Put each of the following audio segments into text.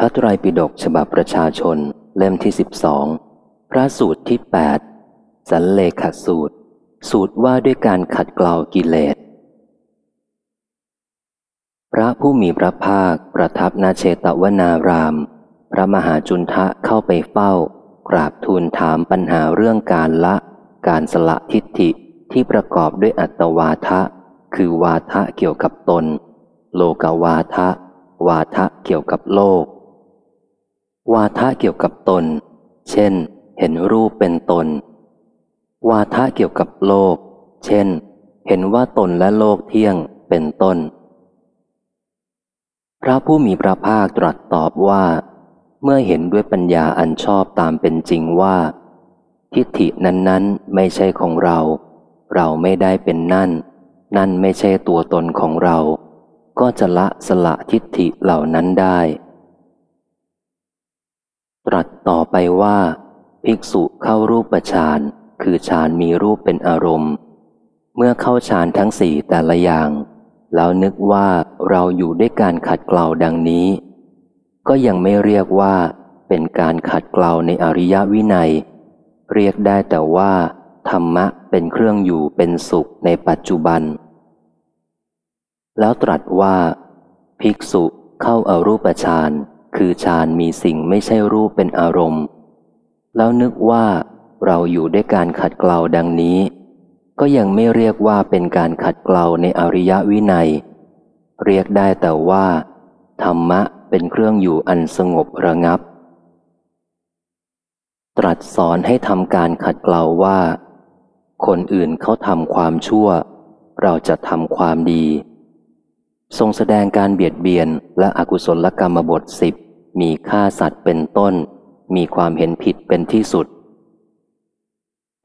พระไตรปิฎกฉบับประชาชน เล่มที่สิบสองพระสูตรที่แปดสันเลขสูตร สูตรว่าด้วยการขัดเกลากิเลส พระผู้มีพระภาคประทับนาเชตวนาราม พระมหาจุนทะเข้าไปเฝ้า กราบทูลถามปัญหาเรื่องการละ การสละทิฏฐิที่ประกอบด้วยอัตวาทะ คือวาทะเกี่ยวกับตน โลกวาทะ วาทะเกี่ยวกับโลก วาทะเกี่ยวกับตน เช่น เห็นรูปเป็นตน วาทะเกี่ยวกับโลก เช่น เห็นว่าตนและโลกเที่ยงเป็นต้น พระผู้มีพระภาคตรัสตอบว่า เมื่อเห็นด้วยปัญญาอันชอบตามเป็นจริงว่า ทิฏฐินั้นๆไม่ใช่ของเรา เราไม่ได้เป็นนั่น นั่นไม่ใช่ตัวตนของเรา ก็จะละสละทิฏฐิเหล่านั้นได้ รัสต่อไปว่า ภิกษุเข้ารูปฌานคือฌานมีรูปเป็นอารมณ์ เมื่อเข้าฌานทั้งสี่แต่ละอย่าง แล้วนึกว่าเราอยู่ด้วยการขัดเกลาดังนี้ ก็ยังไม่เรียกว่าเป็นการขัดเกลาในอริยวินัย เรียกได้แต่ว่าธรรมะเป็นเครื่องอยู่เป็นสุขในปัจจุบัน แล้วตรัสว่า ภิกษุเข้าอารูปฌาน คือฌานมีสิ่งไม่ใช่รูปเป็นอารมณ์ แล้วนึกว่าเราอยู่ด้วยการขัดเกลาดังนี้ ก็ยังไม่เรียกว่าเป็นการขัดเกลาในอริยวินัย เรียกได้แต่ว่า ธรรมะเป็นเครื่องอยู่อันสงบระงับ ตรัสสอนให้ทำการขัดเกลาว่า คนอื่นเขาทำความชั่ว เราจะทำความดีทรงแสดงการเบียดเบียนและอกุศลกรรมบทสิบ มีฆ่าสัตว์เป็นต้น มีความเห็นผิดเป็นที่สุด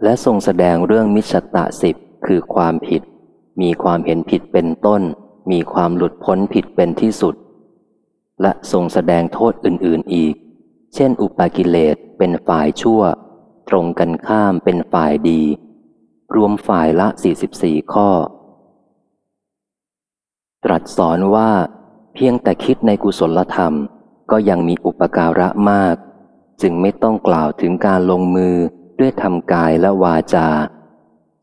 และทรงแสดงเรื่องมิชตะสิบคือความผิด มีความเห็นผิดเป็นต้น มีความหลุดพ้นผิดเป็นที่สุด และทรงแสดงโทษอื่น ๆอีก เช่น อุปากิเลสเป็นฝ่ายชั่ว ตรงกันข้ามเป็นฝ่ายดี รวมฝ่ายละ 44 ข้อ ตรัสสอนว่าเพียงแต่คิดในกุศลธรรม ก็ยังมีอุปการะมาก จึงไม่ต้องกล่าวถึงการลงมือด้วยทำกายและวาจา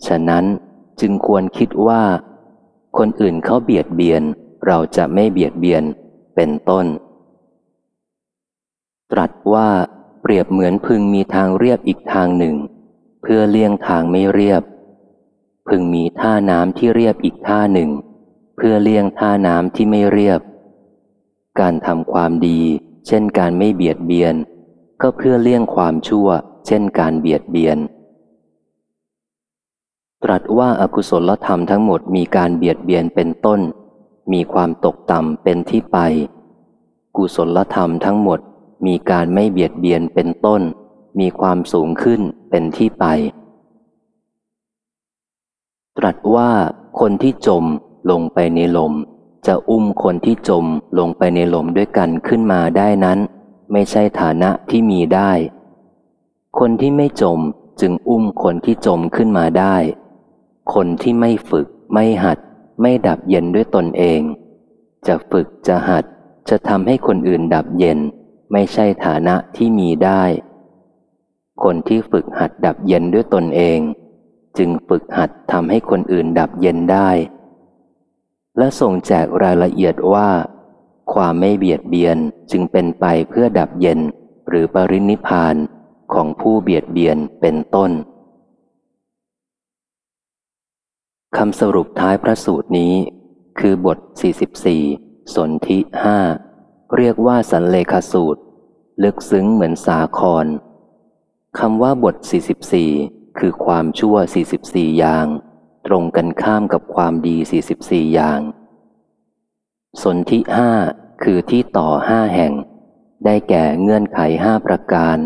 ฉะนั้นจึงควรคิดว่า คนอื่นเขาเบียดเบียน เราจะไม่เบียดเบียนเป็นต้น ตรัสว่าเปรียบเหมือนพึงมีทางเรียบอีกทางหนึ่ง เพื่อเลี่ยงทางไม่เรียบ พึงมีท่าน้ำที่เรียบอีกท่าหนึ่ง เพื่อเลี่ยงท่าน้ำที่ไม่เรียบ การทำความดี เช่นการไม่เบียดเบียน ก็เพื่อเลี่ยงความชั่ว เช่นการเบียดเบียน ตรัสว่าอากุศลธรรมทั้งหมดมีการเบียดเบียนเป็นต้น มีความตกต่ำเป็นที่ไป กุศลธรรมทั้งหมดมีการไม่เบียดเบียนเป็นต้น มีความสูงขึ้นเป็นที่ไป ตรัสว่าคนที่จมลงไปในลม จะอุ้มคนที่จมลงไปในลมด้วยกันขึ้นมาได้นั้น ไม่ใช่ฐานะที่มีได้ คนที่ไม่จมจึงอุ้มคนที่จมขึ้นมาได้ คนที่ไม่ฝึก ไม่หัด ไม่ดับเย็นด้วยตนเอง จะฝึกจะหัด จะทำให้คนอื่นดับเย็น ไม่ใช่ฐานะที่มีได้ คนที่ฝึกหัดดับเย็นด้วยตนเอง จึงฝึกหัดทำให้คนอื่นดับเย็นได้ และส่งแจกรายละเอียดว่า ความไม่เบียดเบียนจึงเป็นไปเพื่อดับเย็นหรือปรินิพานของผู้เบียดเบียนเป็นต้นคำสรุปท้ายพระสูตรนี้ คือบท 44 สนธิห้าเรียกว่าสันเลขาสูตร ลึกซึ้งเหมือนสาครคำว่าบท 44 คือความชั่ว 44 อย่าง ตรงกันข้ามกับความดี 44 อย่าง สนธิห้าคือที่ต่อห้าแห่ง ได้แก่เงื่อนไขห้าประการ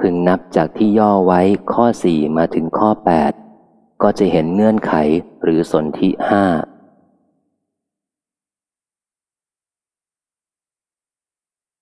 พึงนับจากที่ย่อไว้ข้อสี่มาถึงข้อ 8 ก็จะเห็นเงื่อนไขหรือสนธิห้า